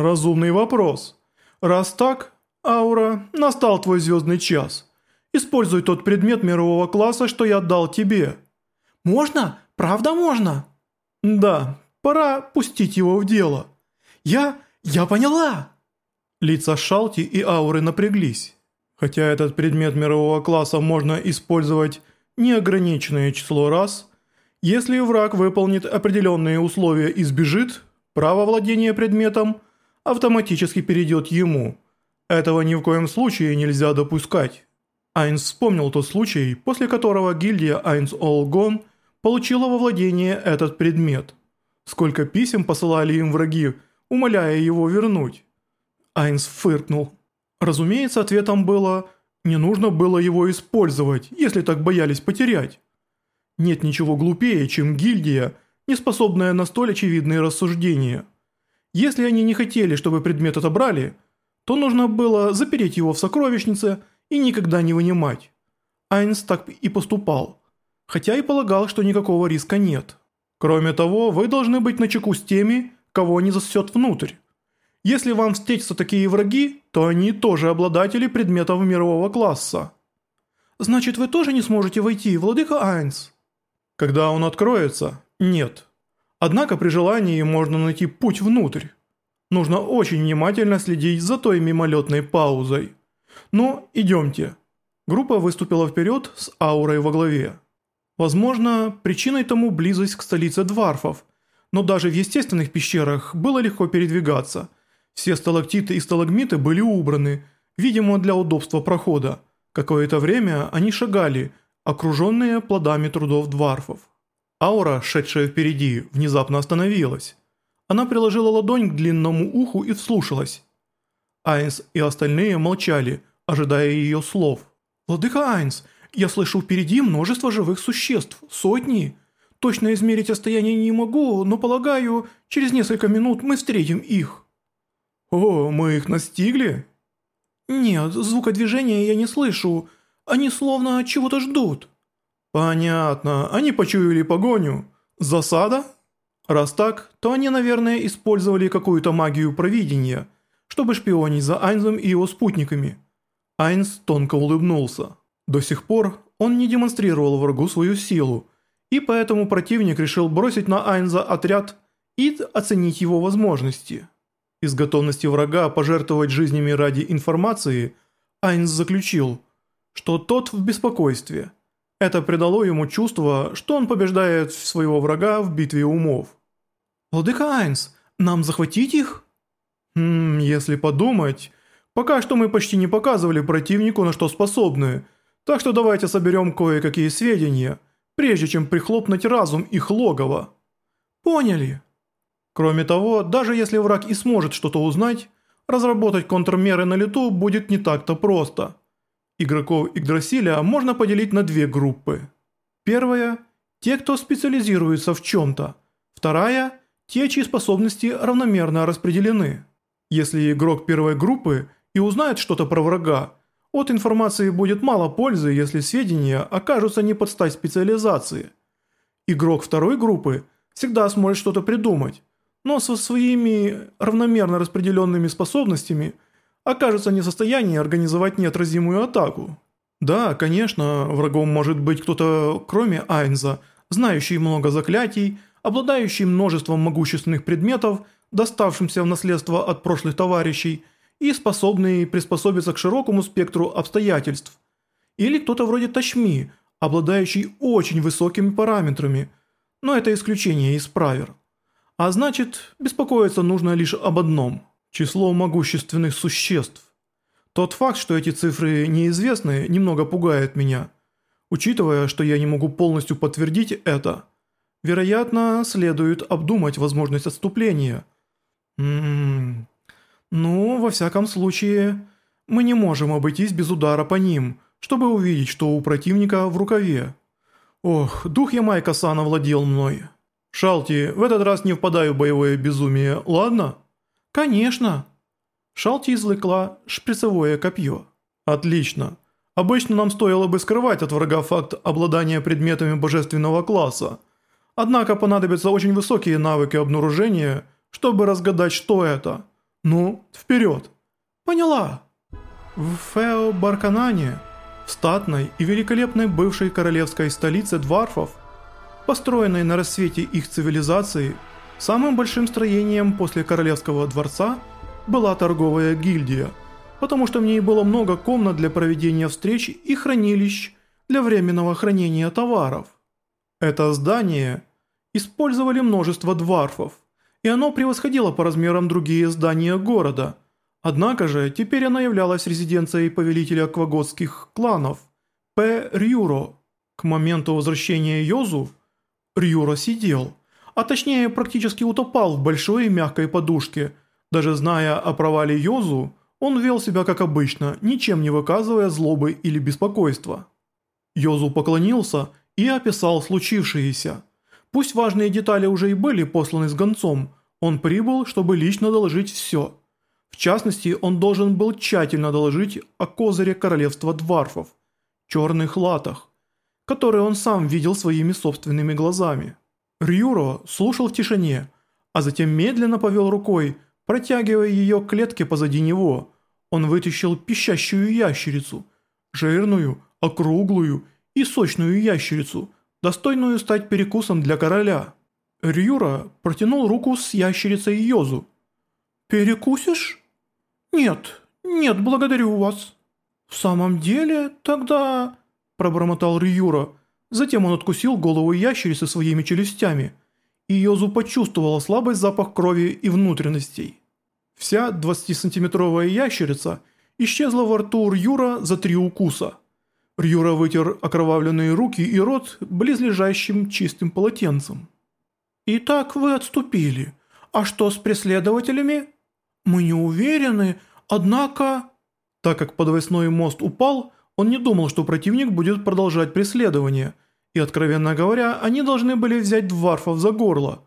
Разумный вопрос. Раз так, Аура, настал твой звездный час. Используй тот предмет мирового класса, что я дал тебе. Можно? Правда можно? Да, пора пустить его в дело. Я... я поняла. Лица Шалти и Ауры напряглись. Хотя этот предмет мирового класса можно использовать неограниченное число раз, если враг выполнит определенные условия и сбежит, право владения предметом автоматически перейдет ему. Этого ни в коем случае нельзя допускать. Айнс вспомнил тот случай, после которого гильдия Айнс Олгон получила во владение этот предмет. Сколько писем посылали им враги, умоляя его вернуть. Айнс фыркнул. Разумеется, ответом было «не нужно было его использовать, если так боялись потерять». Нет ничего глупее, чем гильдия, не способная на столь очевидные рассуждения. Если они не хотели, чтобы предмет отобрали, то нужно было запереть его в сокровищнице и никогда не вынимать. Айнс так и поступал, хотя и полагал, что никакого риска нет. Кроме того, вы должны быть начеку с теми, кого не засосет внутрь. Если вам встретятся такие враги, то они тоже обладатели предметов мирового класса. Значит, вы тоже не сможете войти, владыка Айнс? Когда он откроется, нет. Однако при желании можно найти путь внутрь. Нужно очень внимательно следить за той мимолетной паузой. Но идемте. Группа выступила вперед с аурой во главе. Возможно, причиной тому близость к столице дварфов, но даже в естественных пещерах было легко передвигаться – все сталактиты и сталагмиты были убраны, видимо для удобства прохода. Какое-то время они шагали, окруженные плодами трудов дварфов. Аура, шедшая впереди, внезапно остановилась. Она приложила ладонь к длинному уху и вслушалась. Айнс и остальные молчали, ожидая ее слов. «Владыка Айнс, я слышу впереди множество живых существ, сотни. Точно измерить расстояние не могу, но полагаю, через несколько минут мы встретим их». «О, мы их настигли?» «Нет, звука движения я не слышу. Они словно чего-то ждут». «Понятно. Они почуяли погоню. Засада?» «Раз так, то они, наверное, использовали какую-то магию провидения, чтобы шпионить за Айнзом и его спутниками». Айнз тонко улыбнулся. До сих пор он не демонстрировал врагу свою силу, и поэтому противник решил бросить на Айнза отряд и оценить его возможности. Из готовности врага пожертвовать жизнями ради информации, Айнс заключил, что тот в беспокойстве. Это придало ему чувство, что он побеждает своего врага в битве умов. «Владыка Айнс, нам захватить их?» «Хм, если подумать, пока что мы почти не показывали противнику, на что способны, так что давайте соберем кое-какие сведения, прежде чем прихлопнуть разум их логова». «Поняли». Кроме того, даже если враг и сможет что-то узнать, разработать контрмеры на лету будет не так-то просто. Игроков Игдрасиля можно поделить на две группы. Первая – те, кто специализируется в чем-то. Вторая – те, чьи способности равномерно распределены. Если игрок первой группы и узнает что-то про врага, от информации будет мало пользы, если сведения окажутся не под стать специализации. Игрок второй группы всегда сможет что-то придумать, но со своими равномерно распределенными способностями окажется не в состоянии организовать неотразимую атаку. Да, конечно, врагом может быть кто-то кроме Айнза, знающий много заклятий, обладающий множеством могущественных предметов, доставшимся в наследство от прошлых товарищей, и способный приспособиться к широкому спектру обстоятельств. Или кто-то вроде Ташми, обладающий очень высокими параметрами, но это исключение из правил. А значит, беспокоиться нужно лишь об одном – число могущественных существ. Тот факт, что эти цифры неизвестны, немного пугает меня. Учитывая, что я не могу полностью подтвердить это, вероятно, следует обдумать возможность отступления. Ммм... Ну, во всяком случае, мы не можем обойтись без удара по ним, чтобы увидеть, что у противника в рукаве. Ох, дух Ямайка-сан овладел мной. «Шалти, в этот раз не впадаю в боевое безумие, ладно?» «Конечно!» Шалти извлекла шприцевое копье. «Отлично. Обычно нам стоило бы скрывать от врага факт обладания предметами божественного класса. Однако понадобятся очень высокие навыки обнаружения, чтобы разгадать, что это. Ну, вперед. Поняла. В Фео-Барканане, статной и великолепной бывшей королевской столице дварфов, построенной на рассвете их цивилизации, самым большим строением после королевского дворца была торговая гильдия, потому что в ней было много комнат для проведения встреч и хранилищ для временного хранения товаров. Это здание использовали множество дварфов, и оно превосходило по размерам другие здания города. Однако же теперь она являлась резиденцией повелителя кваготских кланов П. Рюро. К моменту возвращения Йозу Рюро сидел, а точнее практически утопал в большой мягкой подушке. Даже зная о провале Йозу, он вел себя как обычно, ничем не выказывая злобы или беспокойства. Йозу поклонился и описал случившееся. Пусть важные детали уже и были посланы с гонцом, он прибыл, чтобы лично доложить все. В частности, он должен был тщательно доложить о козыре королевства дварфов, черных латах, которые он сам видел своими собственными глазами. Рюро слушал в тишине, а затем медленно повел рукой, протягивая ее к клетке позади него. Он вытащил пищащую ящерицу, жирную, округлую и сочную ящерицу – достойную стать перекусом для короля. Рюра протянул руку с ящерицей Йозу. «Перекусишь?» «Нет, нет, благодарю вас». «В самом деле, тогда...» – пробормотал Рюра. Затем он откусил голову ящерицы своими челюстями, и Йозу почувствовал слабый запах крови и внутренностей. Вся 20-сантиметровая ящерица исчезла во рту Рюра за три укуса. Рюра вытер окровавленные руки и рот близлежащим чистым полотенцем. «Итак вы отступили. А что с преследователями?» «Мы не уверены, однако...» Так как подвесной мост упал, он не думал, что противник будет продолжать преследование, и, откровенно говоря, они должны были взять дварфов за горло.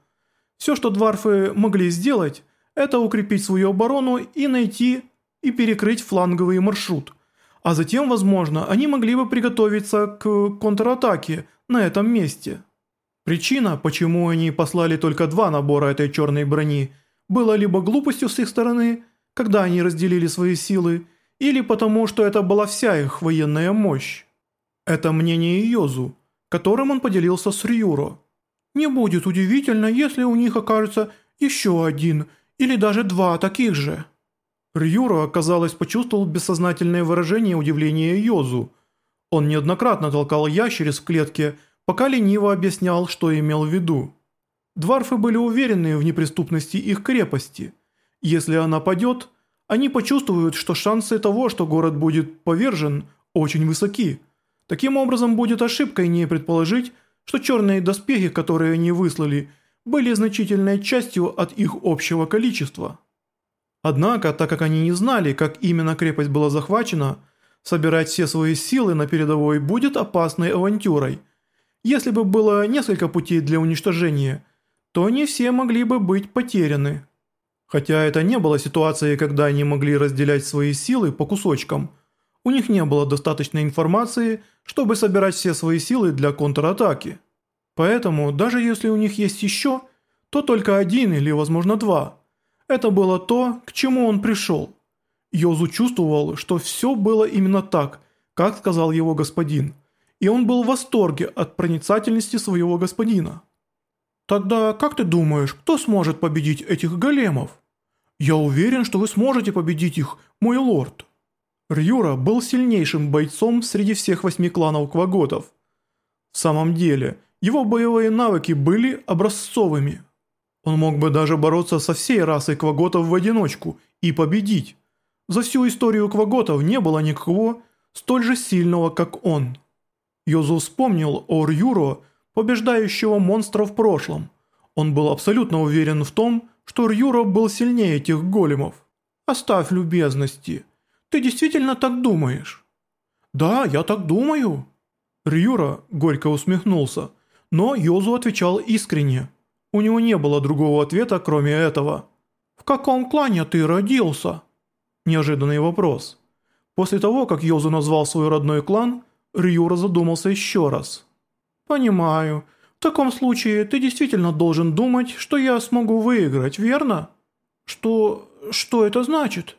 Все, что дварфы могли сделать, это укрепить свою оборону и найти и перекрыть фланговый маршрут – а затем, возможно, они могли бы приготовиться к контратаке на этом месте. Причина, почему они послали только два набора этой черной брони, была либо глупостью с их стороны, когда они разделили свои силы, или потому, что это была вся их военная мощь. Это мнение Йозу, которым он поделился с Рюро. Не будет удивительно, если у них окажется еще один или даже два таких же. Рюро, казалось, почувствовал бессознательное выражение удивления Йозу. Он неоднократно толкал ящериц в клетке, пока лениво объяснял, что имел в виду. Дварфы были уверены в неприступности их крепости. Если она падет, они почувствуют, что шансы того, что город будет повержен, очень высоки. Таким образом, будет ошибкой не предположить, что черные доспехи, которые они выслали, были значительной частью от их общего количества. Однако, так как они не знали, как именно крепость была захвачена, собирать все свои силы на передовой будет опасной авантюрой. Если бы было несколько путей для уничтожения, то они все могли бы быть потеряны. Хотя это не было ситуацией, когда они могли разделять свои силы по кусочкам, у них не было достаточной информации, чтобы собирать все свои силы для контратаки. Поэтому, даже если у них есть еще, то только один или, возможно, два – это было то, к чему он пришел. Йозу чувствовал, что все было именно так, как сказал его господин, и он был в восторге от проницательности своего господина. «Тогда как ты думаешь, кто сможет победить этих големов?» «Я уверен, что вы сможете победить их, мой лорд». Рюра был сильнейшим бойцом среди всех восьми кланов кваготов. В самом деле, его боевые навыки были образцовыми. Он мог бы даже бороться со всей расой кваготов в одиночку и победить. За всю историю кваготов не было никого столь же сильного, как он. Йозу вспомнил о Рюро, побеждающего монстра в прошлом. Он был абсолютно уверен в том, что Рюро был сильнее этих големов. «Оставь любезности. Ты действительно так думаешь?» «Да, я так думаю». Рюра горько усмехнулся, но Йозу отвечал искренне. У него не было другого ответа, кроме этого. «В каком клане ты родился?» Неожиданный вопрос. После того, как Йозу назвал свой родной клан, Рюра задумался еще раз. «Понимаю. В таком случае ты действительно должен думать, что я смогу выиграть, верно?» «Что... что это значит?»